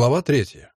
Глава третья.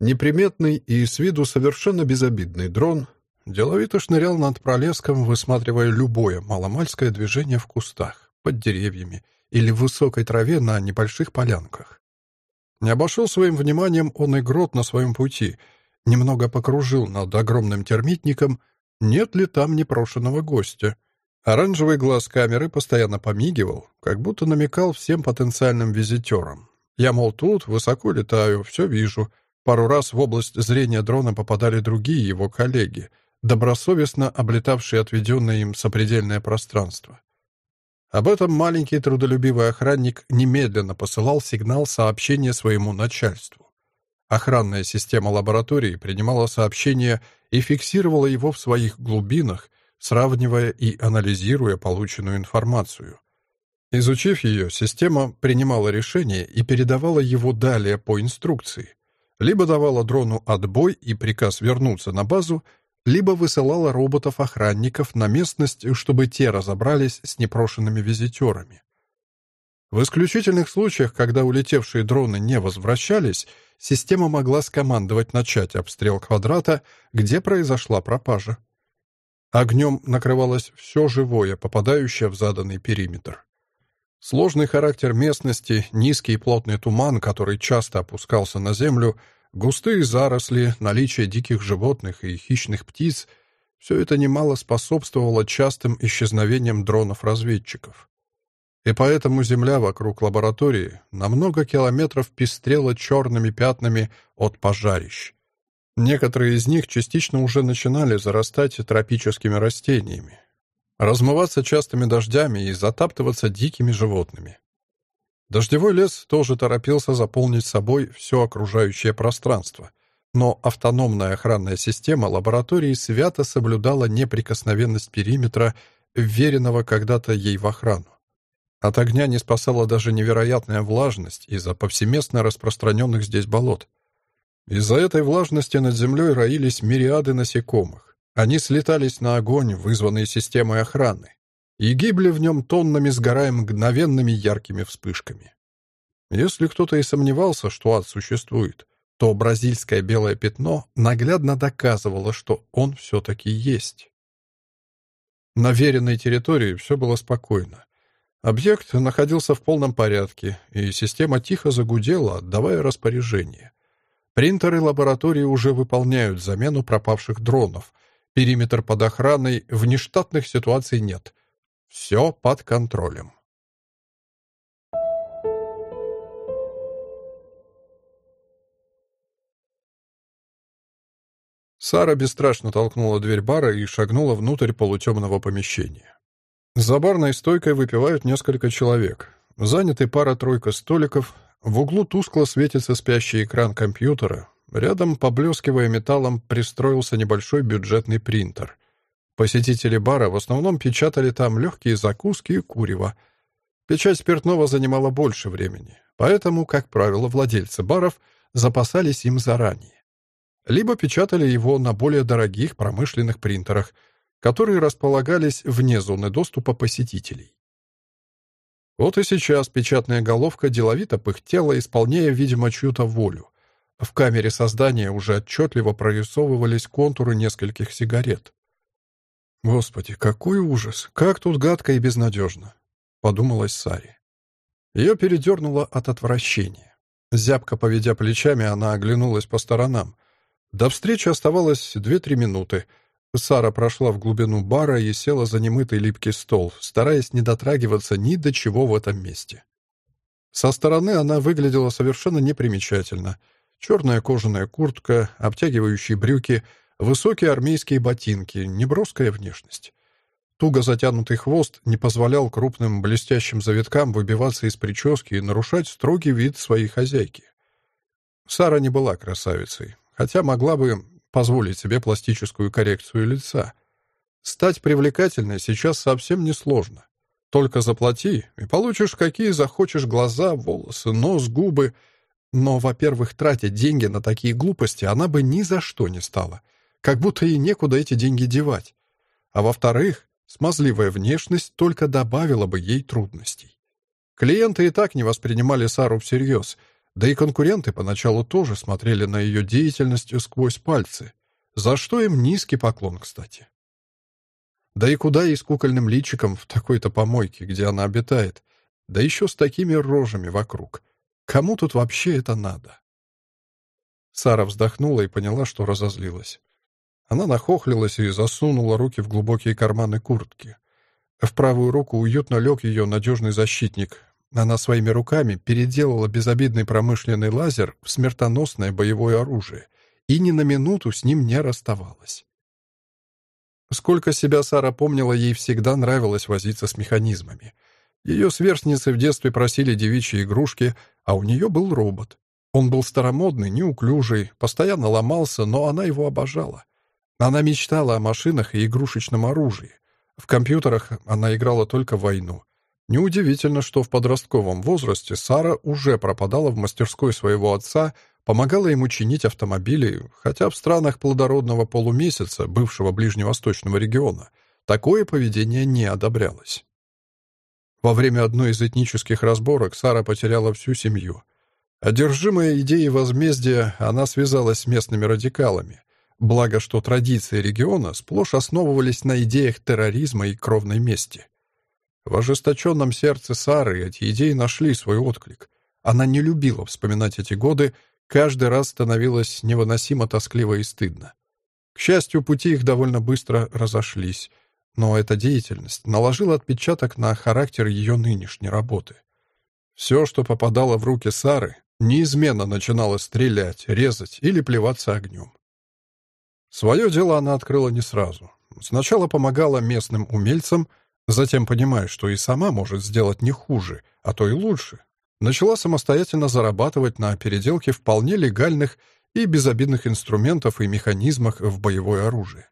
Неприметный и с виду совершенно безобидный дрон деловито шнырял над пролеском, высматривая любое маломальское движение в кустах, под деревьями или в высокой траве на небольших полянках. Не обошел своим вниманием он и грот на своем пути, немного покружил над огромным термитником, нет ли там непрошенного гостя — Оранжевый глаз камеры постоянно помигивал, как будто намекал всем потенциальным визитерам. Я, мол, тут, высоко летаю, все вижу. Пару раз в область зрения дрона попадали другие его коллеги, добросовестно облетавшие отведенное им сопредельное пространство. Об этом маленький трудолюбивый охранник немедленно посылал сигнал сообщения своему начальству. Охранная система лаборатории принимала сообщение и фиксировала его в своих глубинах, сравнивая и анализируя полученную информацию. Изучив ее, система принимала решение и передавала его далее по инструкции. Либо давала дрону отбой и приказ вернуться на базу, либо высылала роботов-охранников на местность, чтобы те разобрались с непрошенными визитерами. В исключительных случаях, когда улетевшие дроны не возвращались, система могла скомандовать начать обстрел квадрата, где произошла пропажа. Огнем накрывалось все живое, попадающее в заданный периметр. Сложный характер местности, низкий и плотный туман, который часто опускался на землю, густые заросли, наличие диких животных и хищных птиц — все это немало способствовало частым исчезновениям дронов-разведчиков. И поэтому земля вокруг лаборатории на много километров пестрела черными пятнами от пожарищ. Некоторые из них частично уже начинали зарастать тропическими растениями, размываться частыми дождями и затаптываться дикими животными. Дождевой лес тоже торопился заполнить собой все окружающее пространство, но автономная охранная система лаборатории свято соблюдала неприкосновенность периметра, вверенного когда-то ей в охрану. От огня не спасала даже невероятная влажность из-за повсеместно распространенных здесь болот. Из-за этой влажности над землей роились мириады насекомых. Они слетались на огонь, вызванный системой охраны, и гибли в нем тоннами, сгорая мгновенными яркими вспышками. Если кто-то и сомневался, что ад существует, то бразильское белое пятно наглядно доказывало, что он все-таки есть. На веренной территории все было спокойно. Объект находился в полном порядке, и система тихо загудела, отдавая распоряжение. Принтеры лаборатории уже выполняют замену пропавших дронов. Периметр под охраной, внештатных ситуаций нет. Все под контролем. Сара бесстрашно толкнула дверь бара и шагнула внутрь полутемного помещения. За барной стойкой выпивают несколько человек. Заняты пара-тройка столиков, в углу тускло светится спящий экран компьютера. Рядом, поблескивая металлом, пристроился небольшой бюджетный принтер. Посетители бара в основном печатали там легкие закуски и курево. Печать спиртного занимала больше времени, поэтому, как правило, владельцы баров запасались им заранее. Либо печатали его на более дорогих промышленных принтерах, которые располагались вне зоны доступа посетителей. Вот и сейчас печатная головка деловито пыхтела, исполняя, видимо, чью-то волю. В камере создания уже отчетливо прорисовывались контуры нескольких сигарет. «Господи, какой ужас! Как тут гадко и безнадежно!» — подумалась Саре. Ее передернуло от отвращения. Зябко поведя плечами, она оглянулась по сторонам. До встречи оставалось две-три минуты — Сара прошла в глубину бара и села за немытый липкий стол, стараясь не дотрагиваться ни до чего в этом месте. Со стороны она выглядела совершенно непримечательно. Черная кожаная куртка, обтягивающие брюки, высокие армейские ботинки, неброская внешность. Туго затянутый хвост не позволял крупным блестящим завиткам выбиваться из прически и нарушать строгий вид своей хозяйки. Сара не была красавицей, хотя могла бы позволить себе пластическую коррекцию лица. Стать привлекательной сейчас совсем несложно. Только заплати, и получишь какие захочешь глаза, волосы, нос, губы. Но, во-первых, тратить деньги на такие глупости она бы ни за что не стала. Как будто ей некуда эти деньги девать. А во-вторых, смазливая внешность только добавила бы ей трудностей. Клиенты и так не воспринимали Сару всерьез, да и конкуренты поначалу тоже смотрели на ее деятельность сквозь пальцы, за что им низкий поклон, кстати. Да и куда ей с кукольным личиком в такой-то помойке, где она обитает, да еще с такими рожами вокруг. Кому тут вообще это надо? Сара вздохнула и поняла, что разозлилась. Она нахохлилась и засунула руки в глубокие карманы куртки. В правую руку уютно лег ее надежный защитник. Она своими руками переделала безобидный промышленный лазер в смертоносное боевое оружие и ни на минуту с ним не расставалась. Сколько себя Сара помнила, ей всегда нравилось возиться с механизмами. Ее сверстницы в детстве просили девичьи игрушки, а у нее был робот. Он был старомодный, неуклюжий, постоянно ломался, но она его обожала. Она мечтала о машинах и игрушечном оружии. В компьютерах она играла только в войну. Неудивительно, что в подростковом возрасте Сара уже пропадала в мастерской своего отца, помогала ему чинить автомобили, хотя в странах плодородного полумесяца, бывшего ближневосточного региона, такое поведение не одобрялось. Во время одной из этнических разборок Сара потеряла всю семью. Одержимая идеей возмездия, она связалась с местными радикалами, Благо, что традиции региона сплошь основывались на идеях терроризма и кровной мести. В ожесточенном сердце Сары эти идеи нашли свой отклик. Она не любила вспоминать эти годы, каждый раз становилось невыносимо тоскливо и стыдно. К счастью, пути их довольно быстро разошлись, но эта деятельность наложила отпечаток на характер ее нынешней работы. Все, что попадало в руки Сары, неизменно начинало стрелять, резать или плеваться огнем. Свое дело она открыла не сразу. Сначала помогала местным умельцам, затем, понимая, что и сама может сделать не хуже, а то и лучше, начала самостоятельно зарабатывать на переделке вполне легальных и безобидных инструментов и механизмах в боевое оружие.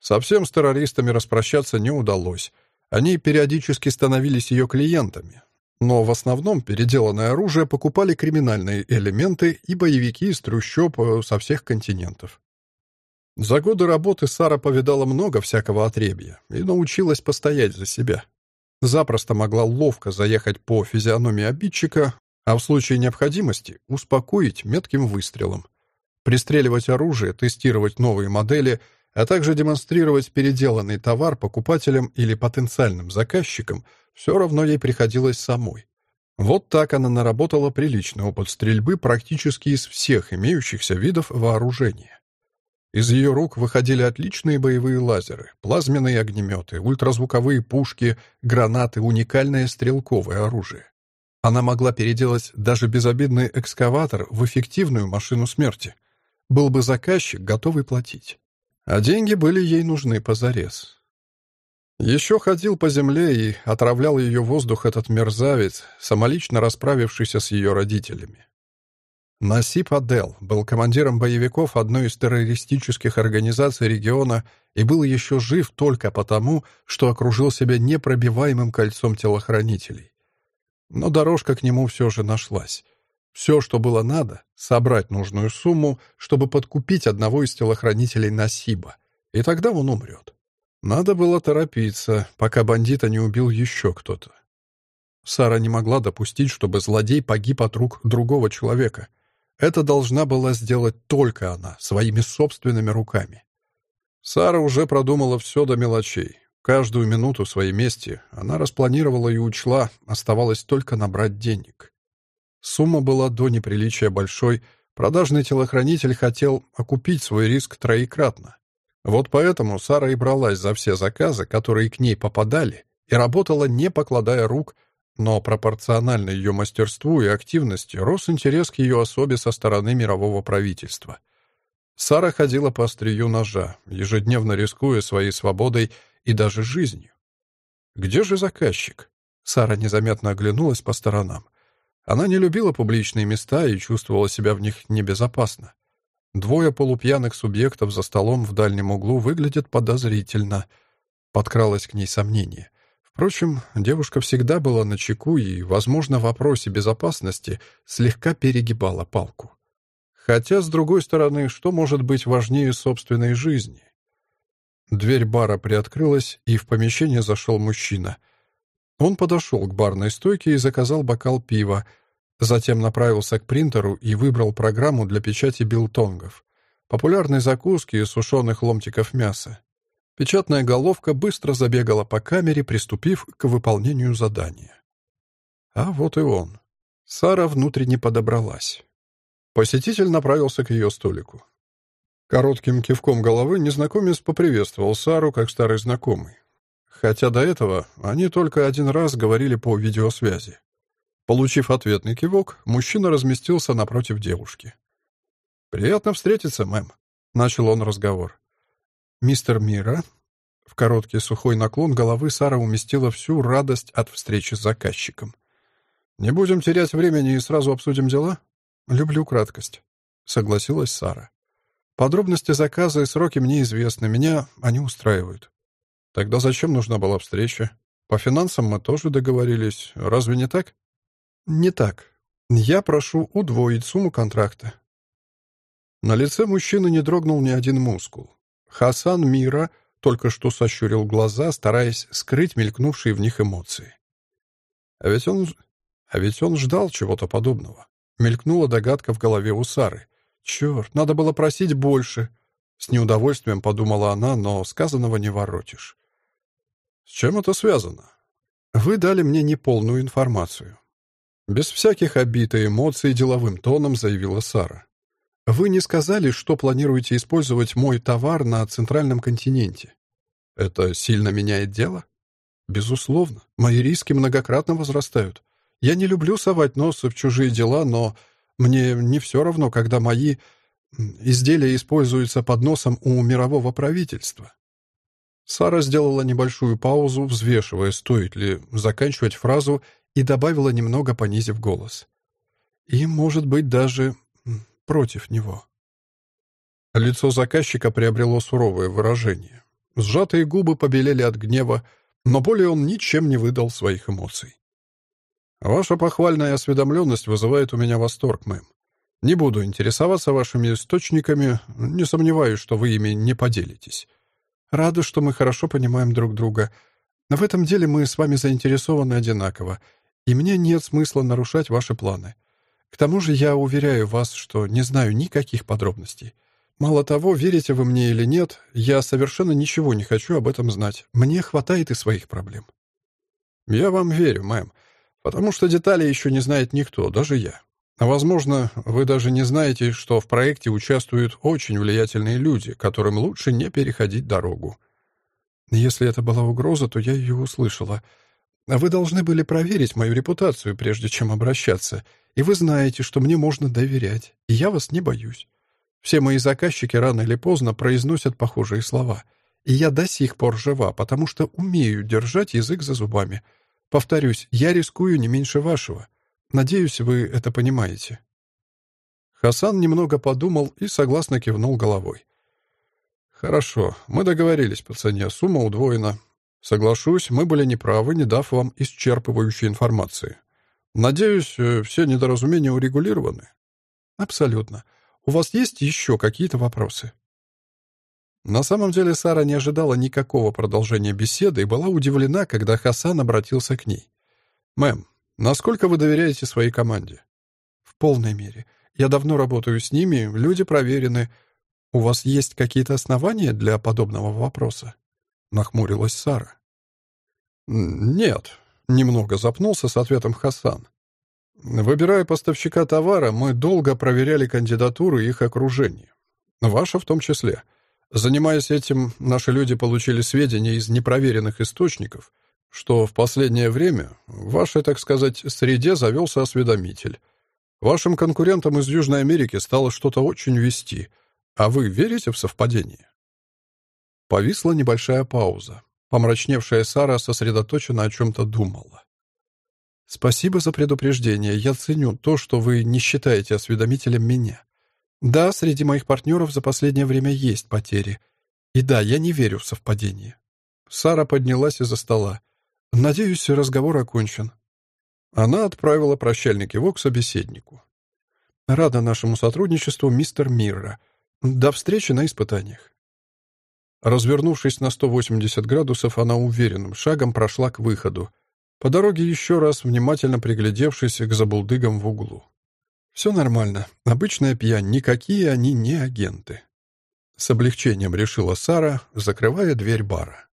Совсем с террористами распрощаться не удалось. Они периодически становились ее клиентами. Но в основном переделанное оружие покупали криминальные элементы и боевики из трущоб э, со всех континентов. За годы работы Сара повидала много всякого отребья и научилась постоять за себя. Запросто могла ловко заехать по физиономии обидчика, а в случае необходимости успокоить метким выстрелом. Пристреливать оружие, тестировать новые модели, а также демонстрировать переделанный товар покупателям или потенциальным заказчикам все равно ей приходилось самой. Вот так она наработала приличный опыт стрельбы практически из всех имеющихся видов вооружения. Из ее рук выходили отличные боевые лазеры, плазменные огнеметы, ультразвуковые пушки, гранаты, уникальное стрелковое оружие. Она могла переделать даже безобидный экскаватор в эффективную машину смерти. Был бы заказчик, готовый платить. А деньги были ей нужны позарез. Еще ходил по земле и отравлял ее воздух этот мерзавец, самолично расправившийся с ее родителями. Насип Адел был командиром боевиков одной из террористических организаций региона и был еще жив только потому, что окружил себя непробиваемым кольцом телохранителей. Но дорожка к нему все же нашлась. Все, что было надо, собрать нужную сумму, чтобы подкупить одного из телохранителей Насиба, и тогда он умрет. Надо было торопиться, пока бандита не убил еще кто-то. Сара не могла допустить, чтобы злодей погиб от рук другого человека — это должна была сделать только она, своими собственными руками. Сара уже продумала все до мелочей. Каждую минуту своей мести она распланировала и учла, оставалось только набрать денег. Сумма была до неприличия большой, продажный телохранитель хотел окупить свой риск троекратно. Вот поэтому Сара и бралась за все заказы, которые к ней попадали, и работала, не покладая рук, но пропорционально ее мастерству и активности рос интерес к ее особе со стороны мирового правительства. Сара ходила по острию ножа, ежедневно рискуя своей свободой и даже жизнью. «Где же заказчик?» Сара незаметно оглянулась по сторонам. Она не любила публичные места и чувствовала себя в них небезопасно. Двое полупьяных субъектов за столом в дальнем углу выглядят подозрительно. Подкралось к ней сомнение — Впрочем, девушка всегда была на чеку и, возможно, в вопросе безопасности слегка перегибала палку. Хотя, с другой стороны, что может быть важнее собственной жизни? Дверь бара приоткрылась, и в помещение зашел мужчина. Он подошел к барной стойке и заказал бокал пива, затем направился к принтеру и выбрал программу для печати билтонгов, популярной закуски из сушеных ломтиков мяса. Печатная головка быстро забегала по камере, приступив к выполнению задания. А вот и он. Сара внутренне подобралась. Посетитель направился к ее столику. Коротким кивком головы незнакомец поприветствовал Сару как старый знакомый. Хотя до этого они только один раз говорили по видеосвязи. Получив ответный кивок, мужчина разместился напротив девушки. «Приятно встретиться, мэм», — начал он разговор. «Мистер Мира?» В короткий сухой наклон головы Сара уместила всю радость от встречи с заказчиком. «Не будем терять времени и сразу обсудим дела?» «Люблю краткость», — согласилась Сара. «Подробности заказа и сроки мне известны, меня они устраивают». «Тогда зачем нужна была встреча? По финансам мы тоже договорились, разве не так?» «Не так. Я прошу удвоить сумму контракта». На лице мужчины не дрогнул ни один мускул. Хасан Мира только что сощурил глаза, стараясь скрыть мелькнувшие в них эмоции. А ведь он... А ведь он ждал чего-то подобного. Мелькнула догадка в голове у Сары. «Черт, надо было просить больше!» С неудовольствием подумала она, но сказанного не воротишь. «С чем это связано?» «Вы дали мне неполную информацию». Без всяких обид и эмоций деловым тоном заявила Сара. «Вы не сказали, что планируете использовать мой товар на центральном континенте. Это сильно меняет дело?» «Безусловно. Мои риски многократно возрастают. Я не люблю совать нос в чужие дела, но мне не все равно, когда мои изделия используются под носом у мирового правительства. Сара сделала небольшую паузу, взвешивая, стоит ли заканчивать фразу, и добавила, немного понизив голос. И, может быть, даже против него. Лицо заказчика приобрело суровое выражение. Сжатые губы побелели от гнева, но более он ничем не выдал своих эмоций. Ваша похвальная осведомленность вызывает у меня восторг, мэм. Не буду интересоваться вашими источниками, не сомневаюсь, что вы ими не поделитесь. Рада, что мы хорошо понимаем друг друга. В этом деле мы с вами заинтересованы одинаково, и мне нет смысла нарушать ваши планы. К тому же я уверяю вас, что не знаю никаких подробностей. Мало того, верите вы мне или нет, я совершенно ничего не хочу об этом знать. Мне хватает и своих проблем. Я вам верю, мэм. Потому что детали еще не знает никто, даже я. А возможно, вы даже не знаете, что в проекте участвуют очень влиятельные люди, которым лучше не переходить дорогу. Если это была угроза, то я ее услышала. Вы должны были проверить мою репутацию, прежде чем обращаться. И вы знаете, что мне можно доверять, и я вас не боюсь. Все мои заказчики рано или поздно произносят похожие слова. И я до сих пор жива, потому что умею держать язык за зубами — Повторюсь, я рискую не меньше вашего. Надеюсь, вы это понимаете». Хасан немного подумал и согласно кивнул головой. «Хорошо, мы договорились по цене, сумма удвоена. Соглашусь, мы были неправы, не дав вам исчерпывающей информации. Надеюсь, э, все недоразумения урегулированы?» «Абсолютно. У вас есть еще какие-то вопросы?» На самом деле Сара не ожидала никакого продолжения беседы и была удивлена, когда Хасан обратился к ней. «Мэм, насколько вы доверяете своей команде?» «В полной мере. Я давно работаю с ними, люди проверены. У вас есть какие-то основания для подобного вопроса?» Нахмурилась Сара. «Нет», — немного запнулся с ответом Хасан. «Выбирая поставщика товара, мы долго проверяли кандидатуры их окружения. Ваша в том числе». Занимаясь этим, наши люди получили сведения из непроверенных источников, что в последнее время в вашей, так сказать, среде завелся осведомитель. Вашим конкурентам из Южной Америки стало что-то очень вести. А вы верите в совпадение? Повисла небольшая пауза. Помрачневшая Сара сосредоточенно о чем-то думала. «Спасибо за предупреждение. Я ценю то, что вы не считаете осведомителем меня. Да, среди моих партнеров за последнее время есть потери. И да, я не верю в совпадение. Сара поднялась из-за стола. Надеюсь, разговор окончен. Она отправила прощальный кивок собеседнику. Рада нашему сотрудничеству, мистер Мирра. До встречи на испытаниях. Развернувшись на 180 градусов, она уверенным шагом прошла к выходу. по дороге еще раз внимательно приглядевшись к забулдыгам в углу. «Все нормально. Обычная пьянь. Никакие они не агенты». С облегчением решила Сара, закрывая дверь бара.